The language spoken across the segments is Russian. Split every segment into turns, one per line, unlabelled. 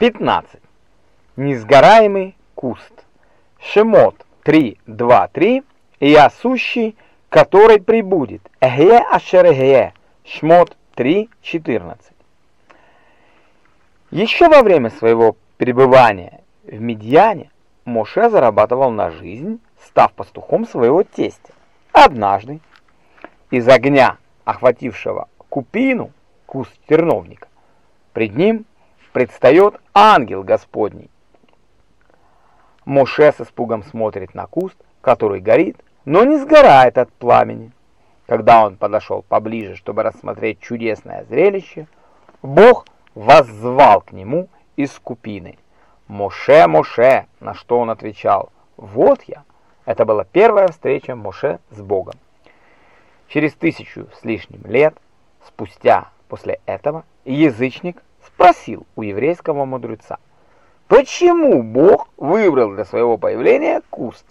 15. Несгораемый куст. Шемот 3.2.3. Я сущий, который прибудет. Эге ашереге. Шмот 3.14. Еще во время своего пребывания в Медьяне Моше зарабатывал на жизнь, став пастухом своего тестя. Однажды из огня, охватившего купину, куст терновника, пред ним предстает ангел Господний. Моше с испугом смотрит на куст, который горит, но не сгорает от пламени. Когда он подошел поближе, чтобы рассмотреть чудесное зрелище, Бог воззвал к нему из купины. «Моше, Моше!» На что он отвечал «Вот я!» Это была первая встреча Моше с Богом. Через тысячу с лишним лет спустя после этого язычник спросил у еврейского мудреца, почему Бог выбрал для своего появления куст.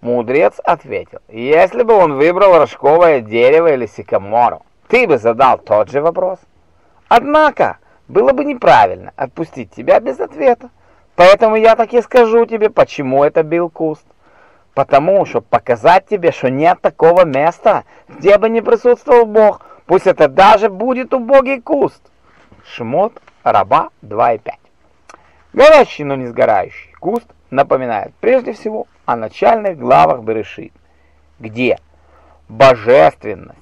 Мудрец ответил, если бы он выбрал рожковое дерево или сикамору, ты бы задал тот же вопрос. Однако, было бы неправильно отпустить тебя без ответа, поэтому я так и скажу тебе, почему это был куст. Потому, чтобы показать тебе, что нет такого места, где бы не присутствовал Бог, пусть это даже будет убогий куст. Шмот раба 2,5. Горящий, но не сгорающий куст напоминает прежде всего о начальных главах Берешит, где божественность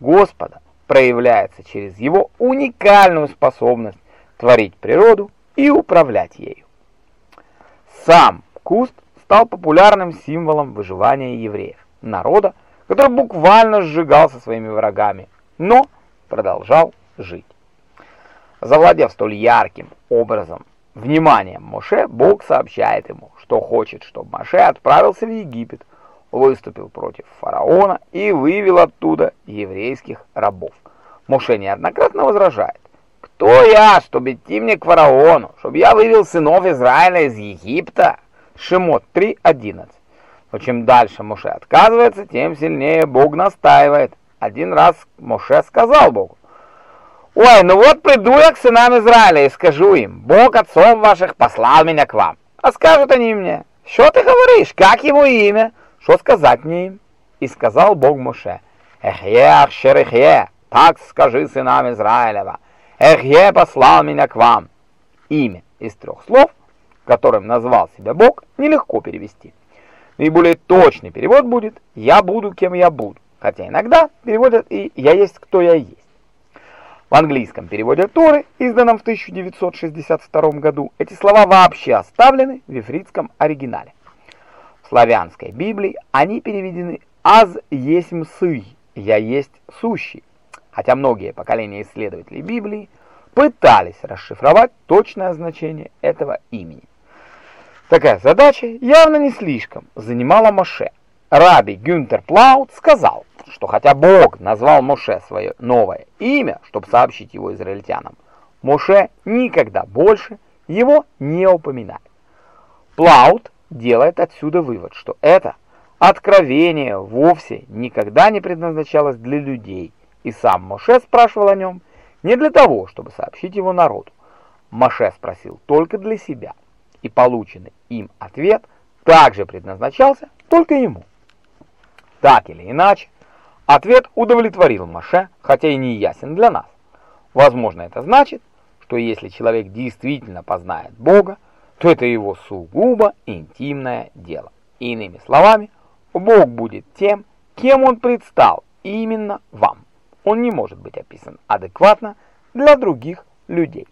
Господа проявляется через его уникальную способность творить природу и управлять ею. Сам куст стал популярным символом выживания евреев, народа, который буквально сжигался своими врагами, но продолжал жить. Завладев столь ярким образом вниманием Моше, Бог сообщает ему, что хочет, чтобы Моше отправился в Египет, выступил против фараона и вывел оттуда еврейских рабов. Моше неоднократно возражает, «Кто я, чтобы идти мне к фараону, чтобы я вывел сынов Израиля из Египта?» Шемот 3.11 Но чем дальше Моше отказывается, тем сильнее Бог настаивает. Один раз Моше сказал Богу, Ой, ну вот приду я к сынам Израиля и скажу им, Бог отцом ваших послал меня к вам. А скажут они мне, что ты говоришь, как его имя? Что сказать мне им? И сказал Бог Моше, Эхе, Ахшерехе, так скажи сынам Израилева, Эхе послал меня к вам. Имя из трех слов, которым назвал себя Бог, нелегко перевести. Наиболее точный перевод будет «я буду, кем я буду», хотя иногда переводят и «я есть, кто я есть». В английском переводе Торы, изданном в 1962 году, эти слова вообще оставлены в ифритском оригинале. В славянской Библии они переведены «аз есмь сый» – «я есть сущий», хотя многие поколения исследователей Библии пытались расшифровать точное значение этого имени. Такая задача явно не слишком занимала Моше. Раби Гюнтер Плаут сказал, что хотя Бог назвал Моше свое новое имя, чтобы сообщить его израильтянам, Моше никогда больше его не упоминает. Плаут делает отсюда вывод, что это откровение вовсе никогда не предназначалось для людей, и сам Моше спрашивал о нем не для того, чтобы сообщить его народу. Моше спросил только для себя, и полученный им ответ также предназначался только ему. Так или иначе, Ответ удовлетворил Маше, хотя и не ясен для нас. Возможно, это значит, что если человек действительно познает Бога, то это его сугубо интимное дело. Иными словами, Бог будет тем, кем он предстал именно вам. Он не может быть описан адекватно для других людей.